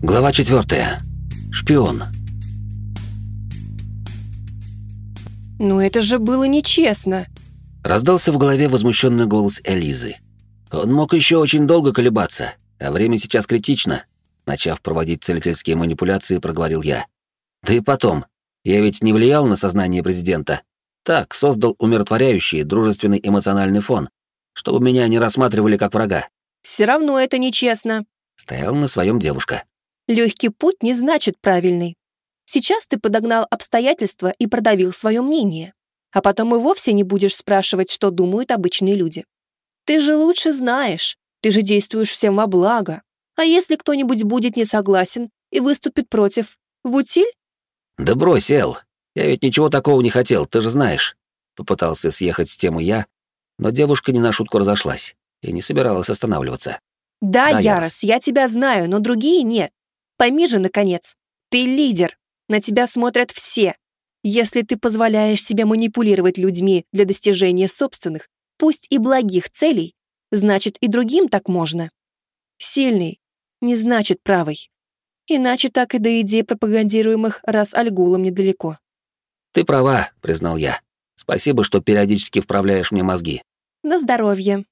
Глава четвертая. Шпион. «Ну это же было нечестно!» Раздался в голове возмущенный голос Элизы. Он мог еще очень долго колебаться, а время сейчас критично. Начав проводить целительские манипуляции, проговорил я. Да и потом, я ведь не влиял на сознание президента. Так, создал умиротворяющий, дружественный эмоциональный фон, чтобы меня не рассматривали как врага. «Все равно это нечестно», — стоял на своем девушка. Легкий путь не значит правильный. Сейчас ты подогнал обстоятельства и продавил свое мнение, а потом и вовсе не будешь спрашивать, что думают обычные люди. Ты же лучше знаешь, ты же действуешь всем во благо. А если кто-нибудь будет не согласен и выступит против, в утиль? Да брось, Эл, я ведь ничего такого не хотел, ты же знаешь. Попытался съехать с темы я, но девушка не на шутку разошлась и не собиралась останавливаться. Да, да Ярос, я тебя знаю, но другие нет. Пойми же, наконец, ты лидер, на тебя смотрят все. Если ты позволяешь себе манипулировать людьми для достижения собственных, пусть и благих целей, значит и другим так можно. Сильный не значит правый. Иначе так и до идей пропагандируемых раз Альгулом недалеко. Ты права, признал я. Спасибо, что периодически вправляешь мне мозги. На здоровье.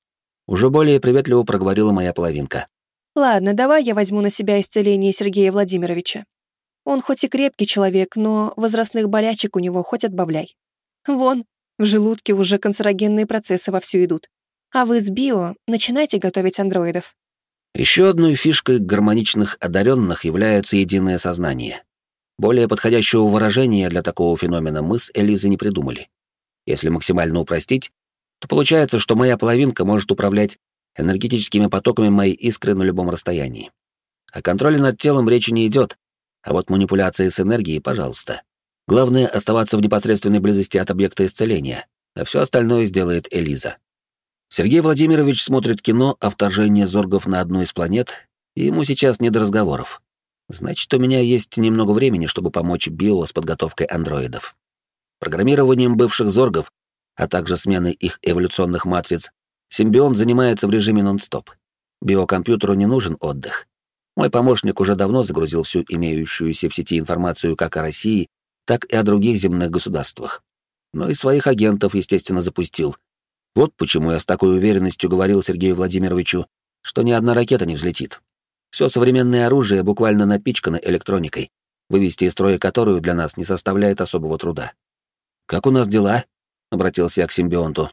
Уже более приветливо проговорила моя половинка. Ладно, давай я возьму на себя исцеление Сергея Владимировича. Он хоть и крепкий человек, но возрастных болячек у него хоть отбавляй. Вон, в желудке уже канцерогенные процессы вовсю идут. А вы с био начинайте готовить андроидов. Еще одной фишкой гармоничных одаренных является единое сознание. Более подходящего выражения для такого феномена мы с Элизой не придумали. Если максимально упростить, то получается, что моя половинка может управлять энергетическими потоками моей искры на любом расстоянии. О контроле над телом речи не идет, а вот манипуляции с энергией, пожалуйста. Главное — оставаться в непосредственной близости от объекта исцеления, а все остальное сделает Элиза. Сергей Владимирович смотрит кино о вторжении зоргов на одну из планет, и ему сейчас не до разговоров. Значит, у меня есть немного времени, чтобы помочь Био с подготовкой андроидов. Программированием бывших зоргов, а также сменой их эволюционных матриц Симбионт занимается в режиме нон-стоп. Биокомпьютеру не нужен отдых. Мой помощник уже давно загрузил всю имеющуюся в сети информацию как о России, так и о других земных государствах. Но и своих агентов, естественно, запустил. Вот почему я с такой уверенностью говорил Сергею Владимировичу, что ни одна ракета не взлетит. Все современное оружие буквально напичкано электроникой, вывести из строя которую для нас не составляет особого труда. «Как у нас дела?» — обратился я к симбионту.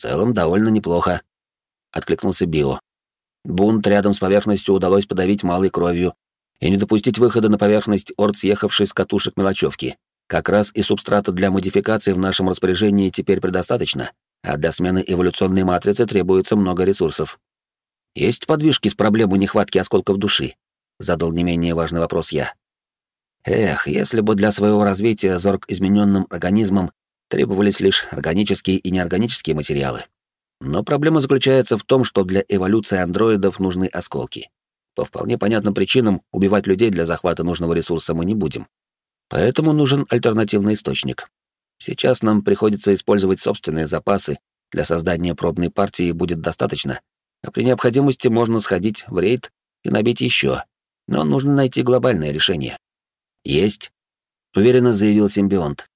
В целом, довольно неплохо, откликнулся Био. Бунт рядом с поверхностью удалось подавить малой кровью и не допустить выхода на поверхность орд, съехавшей с катушек мелочевки. Как раз и субстрата для модификации в нашем распоряжении теперь предостаточно, а для смены эволюционной матрицы требуется много ресурсов. Есть подвижки с проблемой нехватки осколков души? Задал не менее важный вопрос я. Эх, если бы для своего развития зорг измененным организмом требовались лишь органические и неорганические материалы. Но проблема заключается в том, что для эволюции андроидов нужны осколки. По вполне понятным причинам убивать людей для захвата нужного ресурса мы не будем. Поэтому нужен альтернативный источник. Сейчас нам приходится использовать собственные запасы, для создания пробной партии будет достаточно, а при необходимости можно сходить в рейд и набить еще. Но нужно найти глобальное решение. «Есть», — уверенно заявил симбионт.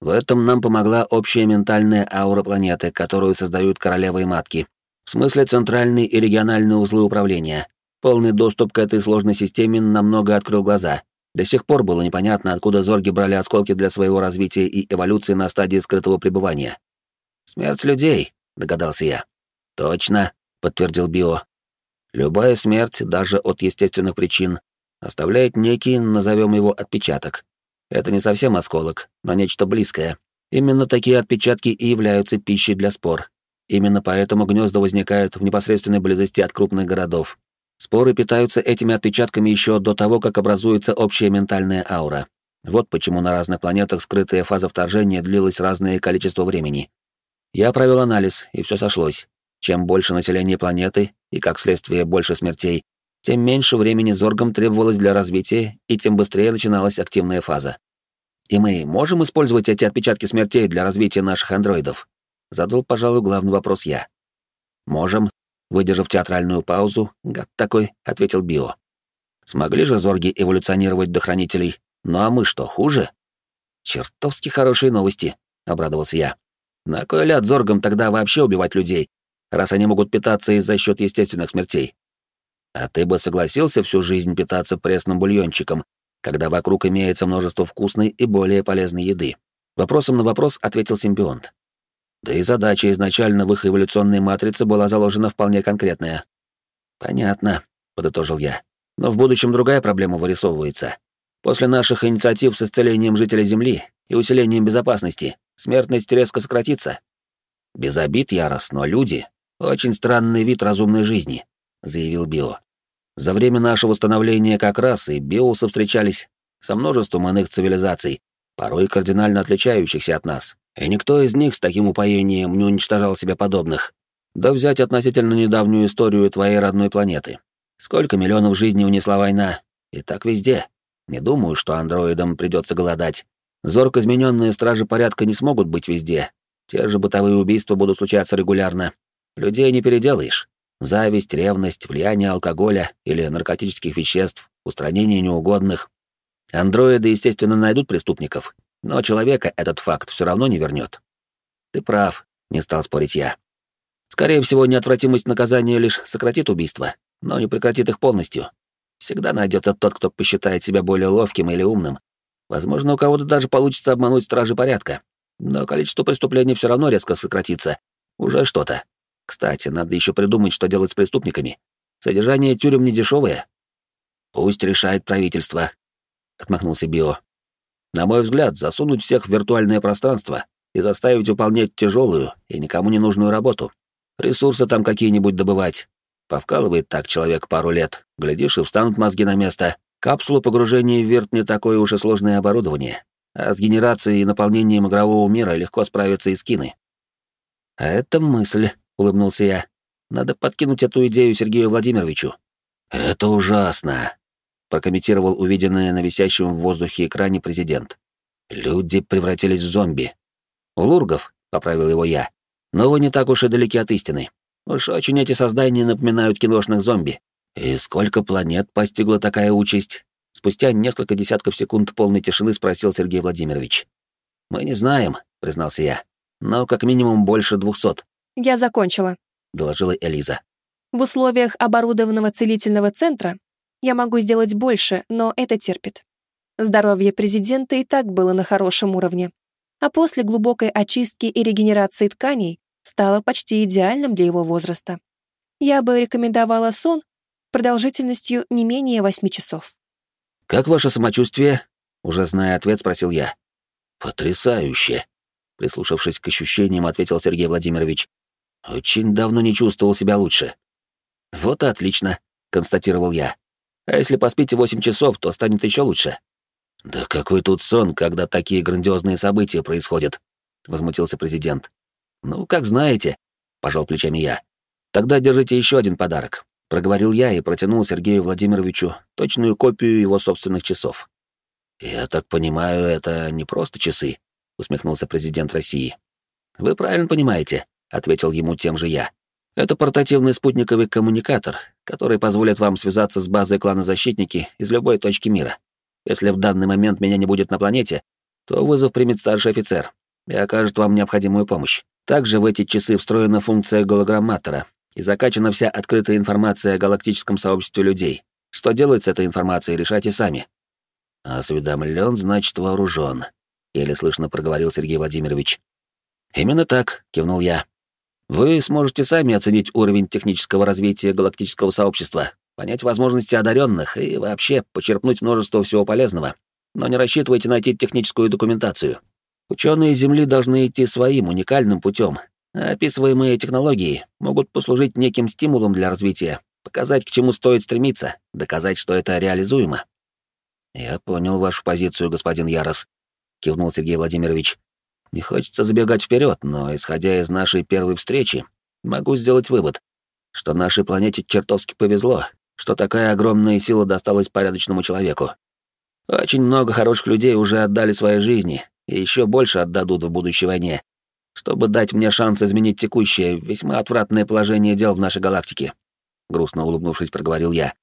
В этом нам помогла общая ментальная аура планеты, которую создают королевы и матки. В смысле центральные и региональные узлы управления. Полный доступ к этой сложной системе намного открыл глаза. До сих пор было непонятно, откуда зорги брали осколки для своего развития и эволюции на стадии скрытого пребывания. «Смерть людей», — догадался я. «Точно», — подтвердил Био. «Любая смерть, даже от естественных причин, оставляет некий, назовем его, отпечаток. Это не совсем осколок, но нечто близкое. Именно такие отпечатки и являются пищей для спор. Именно поэтому гнезда возникают в непосредственной близости от крупных городов. Споры питаются этими отпечатками еще до того, как образуется общая ментальная аура. Вот почему на разных планетах скрытая фаза вторжения длилась разное количество времени. Я провел анализ, и все сошлось. Чем больше населения планеты, и как следствие больше смертей, тем меньше времени зоргам требовалось для развития, и тем быстрее начиналась активная фаза. И мы можем использовать эти отпечатки смертей для развития наших андроидов? Задал, пожалуй, главный вопрос я. Можем, выдержав театральную паузу, гад такой, ответил Био. Смогли же зорги эволюционировать до хранителей. Ну а мы что, хуже? Чертовски хорошие новости, обрадовался я. На кой ляд зоргам тогда вообще убивать людей, раз они могут питаться и за счет естественных смертей? А ты бы согласился всю жизнь питаться пресным бульончиком, когда вокруг имеется множество вкусной и более полезной еды? Вопросом на вопрос ответил симбионт. Да и задача изначально в их эволюционной матрице была заложена вполне конкретная. «Понятно», — подытожил я. «Но в будущем другая проблема вырисовывается. После наших инициатив с исцелением жителей Земли и усилением безопасности смертность резко сократится. Без обид, Ярос, но люди — очень странный вид разумной жизни», — заявил Био. «За время нашего становления как раз и биосы встречались со множеством иных цивилизаций, порой кардинально отличающихся от нас, и никто из них с таким упоением не уничтожал себя подобных. Да взять относительно недавнюю историю твоей родной планеты. Сколько миллионов жизней унесла война, и так везде. Не думаю, что андроидам придется голодать. Зорко измененные стражи порядка не смогут быть везде. Те же бытовые убийства будут случаться регулярно. Людей не переделаешь. Зависть, ревность, влияние алкоголя или наркотических веществ, устранение неугодных. Андроиды, естественно, найдут преступников, но человека этот факт все равно не вернет. Ты прав, не стал спорить я. Скорее всего, неотвратимость наказания лишь сократит убийства, но не прекратит их полностью. Всегда найдется тот, кто посчитает себя более ловким или умным. Возможно, у кого-то даже получится обмануть стражи порядка. Но количество преступлений все равно резко сократится. Уже что-то. Кстати, надо еще придумать, что делать с преступниками. Содержание тюрем не дешевое. Пусть решает правительство, отмахнулся Био. На мой взгляд, засунуть всех в виртуальное пространство и заставить выполнять тяжелую и никому не нужную работу. Ресурсы там какие-нибудь добывать, Повкалывает так человек пару лет, глядишь, и встанут мозги на место. Капсула погружения в вирт не такое уж и сложное оборудование, а с генерацией и наполнением игрового мира легко справятся и скины. «А это мысль», — улыбнулся я. «Надо подкинуть эту идею Сергею Владимировичу». «Это ужасно», — прокомментировал увиденное на висящем в воздухе экране президент. «Люди превратились в зомби». «В лургов», — поправил его я. «Но вы не так уж и далеки от истины. Уж очень эти создания напоминают киношных зомби. И сколько планет постигла такая участь? Спустя несколько десятков секунд полной тишины спросил Сергей Владимирович. «Мы не знаем», — признался я. «Но как минимум больше двухсот». «Я закончила», — доложила Элиза. «В условиях оборудованного целительного центра я могу сделать больше, но это терпит. Здоровье президента и так было на хорошем уровне. А после глубокой очистки и регенерации тканей стало почти идеальным для его возраста. Я бы рекомендовала сон продолжительностью не менее восьми часов. «Как ваше самочувствие?» — уже зная ответ, спросил я. «Потрясающе!» — прислушавшись к ощущениям, ответил Сергей Владимирович. «Очень давно не чувствовал себя лучше». «Вот и отлично», — констатировал я. «А если поспите восемь часов, то станет еще лучше». «Да какой тут сон, когда такие грандиозные события происходят?» — возмутился президент. «Ну, как знаете», — пожал плечами я. «Тогда держите еще один подарок», — проговорил я и протянул Сергею Владимировичу точную копию его собственных часов. «Я так понимаю, это не просто часы», — усмехнулся президент России. «Вы правильно понимаете», — ответил ему тем же я. «Это портативный спутниковый коммуникатор, который позволит вам связаться с базой клана Защитники из любой точки мира. Если в данный момент меня не будет на планете, то вызов примет старший офицер и окажет вам необходимую помощь. Также в эти часы встроена функция голограмматора и закачана вся открытая информация о галактическом сообществе людей. Что делать с этой информацией, решайте сами. Осведомлен, значит вооружен, еле слышно проговорил Сергей Владимирович. Именно так, кивнул я. Вы сможете сами оценить уровень технического развития галактического сообщества, понять возможности одаренных и вообще почерпнуть множество всего полезного. Но не рассчитывайте найти техническую документацию. Ученые Земли должны идти своим уникальным путем, а описываемые технологии могут послужить неким стимулом для развития, показать, к чему стоит стремиться, доказать, что это реализуемо. «Я понял вашу позицию, господин Ярос», — кивнул Сергей Владимирович. «Не хочется забегать вперед, но, исходя из нашей первой встречи, могу сделать вывод, что нашей планете чертовски повезло, что такая огромная сила досталась порядочному человеку. Очень много хороших людей уже отдали свои жизни, и еще больше отдадут в будущей войне, чтобы дать мне шанс изменить текущее, весьма отвратное положение дел в нашей галактике», — грустно улыбнувшись, проговорил я.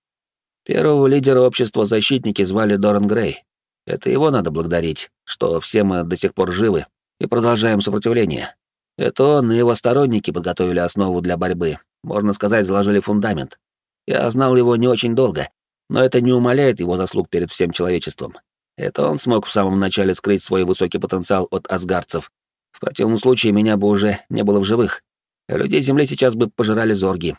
Первого лидера общества защитники звали Доран Грей. Это его надо благодарить, что все мы до сих пор живы и продолжаем сопротивление. Это он и его сторонники подготовили основу для борьбы, можно сказать, заложили фундамент. Я знал его не очень долго, но это не умаляет его заслуг перед всем человечеством. Это он смог в самом начале скрыть свой высокий потенциал от асгарцев. В противном случае меня бы уже не было в живых. Людей Земли сейчас бы пожирали зорги.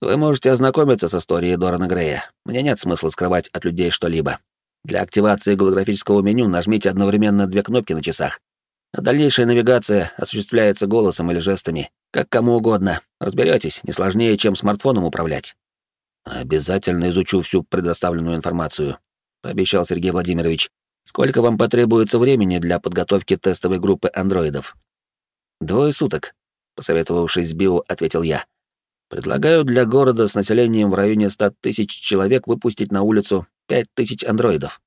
Вы можете ознакомиться с историей Дорана Грея. Мне нет смысла скрывать от людей что-либо. Для активации голографического меню нажмите одновременно две кнопки на часах а дальнейшая навигация осуществляется голосом или жестами, как кому угодно. Разберетесь, не сложнее, чем смартфоном управлять. Обязательно изучу всю предоставленную информацию, пообещал Сергей Владимирович. Сколько вам потребуется времени для подготовки тестовой группы андроидов? Двое суток, посоветовавшись с Био, ответил я. Предлагаю для города с населением в районе ста тысяч человек выпустить на улицу пять тысяч андроидов.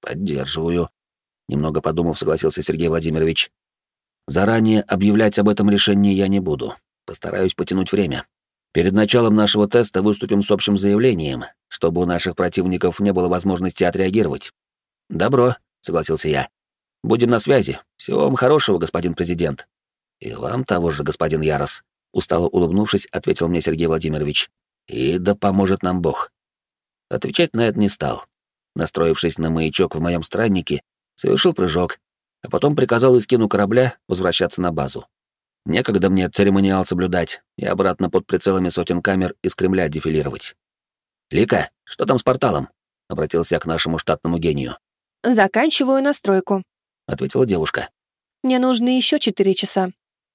Поддерживаю, Немного подумав, согласился Сергей Владимирович. Заранее объявлять об этом решении я не буду. Постараюсь потянуть время. Перед началом нашего теста выступим с общим заявлением, чтобы у наших противников не было возможности отреагировать. Добро, согласился я. Будем на связи. Всего вам хорошего, господин президент. И вам того же, господин Ярос. Устало улыбнувшись, ответил мне Сергей Владимирович. И да поможет нам Бог. Отвечать на это не стал. Настроившись на маячок в моем страннике, совершил прыжок, а потом приказал Искину корабля возвращаться на базу. Некогда мне церемониал соблюдать и обратно под прицелами сотен камер из Кремля дефилировать. «Лика, что там с порталом?» — обратился я к нашему штатному гению. «Заканчиваю настройку», — ответила девушка. «Мне нужны еще четыре часа».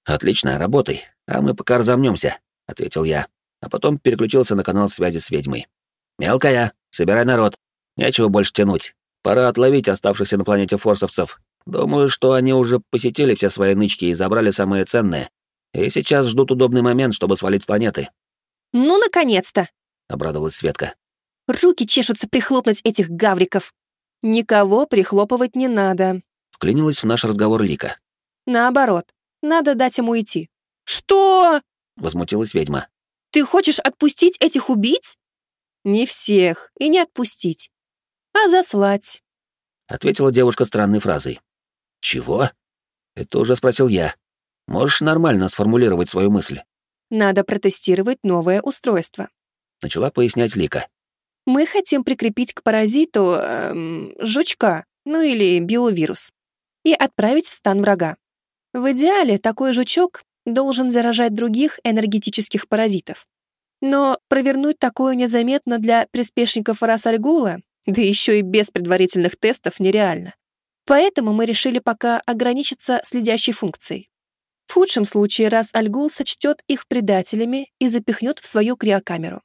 «Отлично, работай, а мы пока разомнемся», — ответил я, а потом переключился на канал связи с ведьмой. «Мелкая, собирай народ, нечего больше тянуть, Пора отловить оставшихся на планете форсовцев. Думаю, что они уже посетили все свои нычки и забрали самые ценные. И сейчас ждут удобный момент, чтобы свалить с планеты. «Ну, наконец-то!» — обрадовалась Светка. «Руки чешутся прихлопнуть этих гавриков. Никого прихлопывать не надо», — вклинилась в наш разговор Лика. «Наоборот, надо дать ему уйти». «Что?» — возмутилась ведьма. «Ты хочешь отпустить этих убийц?» «Не всех, и не отпустить а заслать», — ответила девушка странной фразой. «Чего?» — это уже спросил я. «Можешь нормально сформулировать свою мысль?» «Надо протестировать новое устройство», — начала пояснять Лика. «Мы хотим прикрепить к паразиту эм, жучка, ну или биовирус, и отправить в стан врага. В идеале такой жучок должен заражать других энергетических паразитов. Но провернуть такое незаметно для приспешников Расальгула да еще и без предварительных тестов нереально. Поэтому мы решили пока ограничиться следящей функцией. В худшем случае раз Альгул сочтет их предателями и запихнет в свою криокамеру.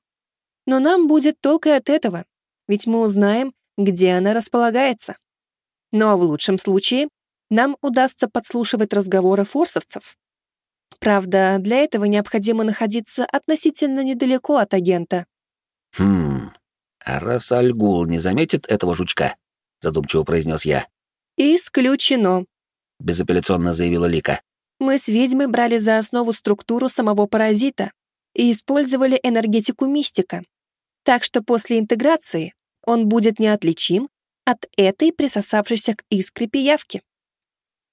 Но нам будет только от этого, ведь мы узнаем, где она располагается. Ну а в лучшем случае нам удастся подслушивать разговоры форсовцев. Правда, для этого необходимо находиться относительно недалеко от агента. Хм, «А раз Альгул не заметит этого жучка?» — задумчиво произнес я. «Исключено», — безапелляционно заявила Лика. «Мы с ведьмой брали за основу структуру самого паразита и использовали энергетику мистика. Так что после интеграции он будет неотличим от этой присосавшейся к искре пиявки».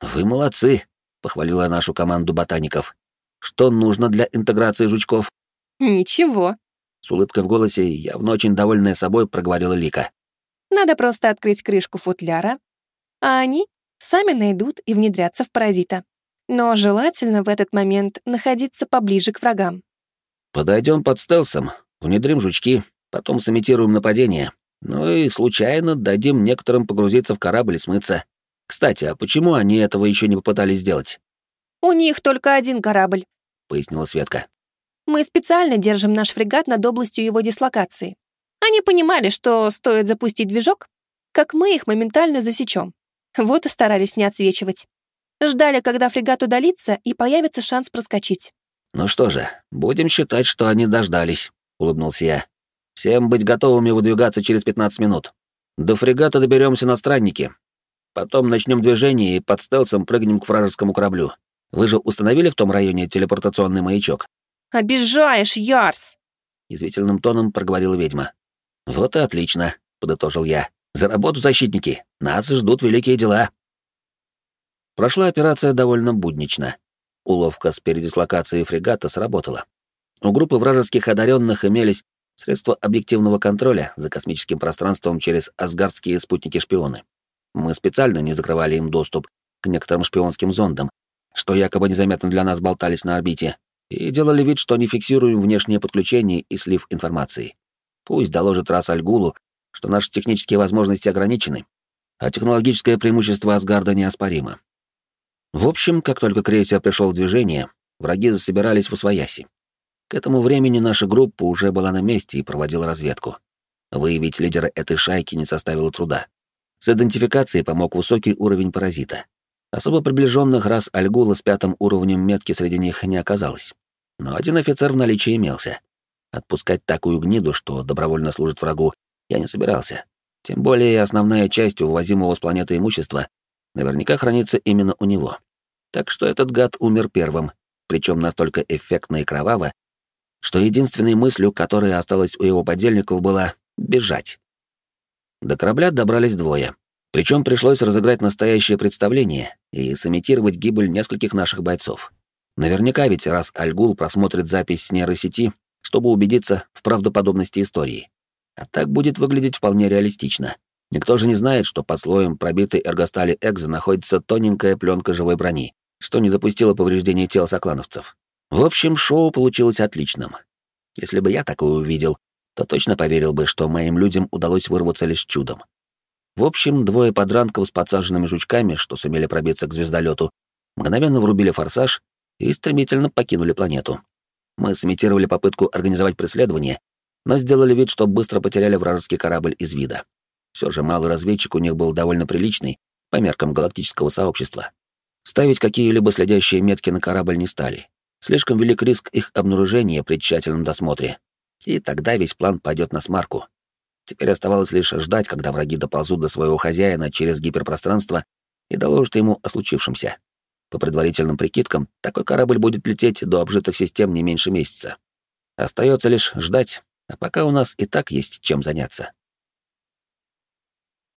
«Вы молодцы», — похвалила нашу команду ботаников. «Что нужно для интеграции жучков?» «Ничего», с улыбкой в голосе, явно очень довольная собой, проговорила Лика. «Надо просто открыть крышку футляра, а они сами найдут и внедрятся в паразита. Но желательно в этот момент находиться поближе к врагам». «Подойдем под стелсом, внедрим жучки, потом сымитируем нападение, ну и случайно дадим некоторым погрузиться в корабль и смыться. Кстати, а почему они этого еще не попытались сделать?» «У них только один корабль», — пояснила Светка. Мы специально держим наш фрегат над областью его дислокации. Они понимали, что стоит запустить движок, как мы их моментально засечем. Вот и старались не отсвечивать. Ждали, когда фрегат удалится, и появится шанс проскочить. «Ну что же, будем считать, что они дождались», — улыбнулся я. «Всем быть готовыми выдвигаться через 15 минут. До фрегата доберемся на страннике. Потом начнем движение и под стелсом прыгнем к вражескому кораблю. Вы же установили в том районе телепортационный маячок?» «Обижаешь, Ярс!» — язвительным тоном проговорила ведьма. Вот и отлично, подытожил я. За работу, защитники! Нас ждут великие дела!» Прошла операция довольно буднично. Уловка с передислокацией фрегата сработала. У группы вражеских одаренных имелись средства объективного контроля за космическим пространством через асгардские спутники-шпионы. Мы специально не закрывали им доступ к некоторым шпионским зондам, что якобы незаметно для нас болтались на орбите, и делали вид, что не фиксируем внешнее подключение и слив информации. Пусть доложит раз Альгулу, что наши технические возможности ограничены, а технологическое преимущество Асгарда неоспоримо. В общем, как только крейсер пришел в движение, враги засобирались в Освояси. К этому времени наша группа уже была на месте и проводила разведку. Выявить лидера этой шайки не составило труда. С идентификацией помог высокий уровень паразита. Особо приближенных рас Альгула с пятым уровнем метки среди них не оказалось. Но один офицер в наличии имелся. Отпускать такую гниду, что добровольно служит врагу, я не собирался. Тем более основная часть увозимого с планеты имущества наверняка хранится именно у него. Так что этот гад умер первым, причем настолько эффектно и кроваво, что единственной мыслью, которая осталась у его подельников, была бежать. До корабля добрались двое. Причем пришлось разыграть настоящее представление и сымитировать гибель нескольких наших бойцов. Наверняка ведь раз Альгул просмотрит запись с нейросети, чтобы убедиться в правдоподобности истории. А так будет выглядеть вполне реалистично. Никто же не знает, что под слоем пробитой эргостали Экза находится тоненькая пленка живой брони, что не допустило повреждения тела соклановцев. В общем, шоу получилось отличным. Если бы я такое увидел, то точно поверил бы, что моим людям удалось вырваться лишь чудом. В общем, двое подранков с подсаженными жучками, что сумели пробиться к звездолету, мгновенно врубили форсаж и стремительно покинули планету. Мы сымитировали попытку организовать преследование но сделали вид, что быстро потеряли вражеский корабль из вида. Все же малый разведчик у них был довольно приличный, по меркам галактического сообщества. Ставить какие-либо следящие метки на корабль не стали. Слишком велик риск их обнаружения при тщательном досмотре. И тогда весь план пойдет на смарку. Теперь оставалось лишь ждать, когда враги доползут до своего хозяина через гиперпространство и доложат ему о случившемся. По предварительным прикидкам, такой корабль будет лететь до обжитых систем не меньше месяца. Остается лишь ждать, а пока у нас и так есть чем заняться.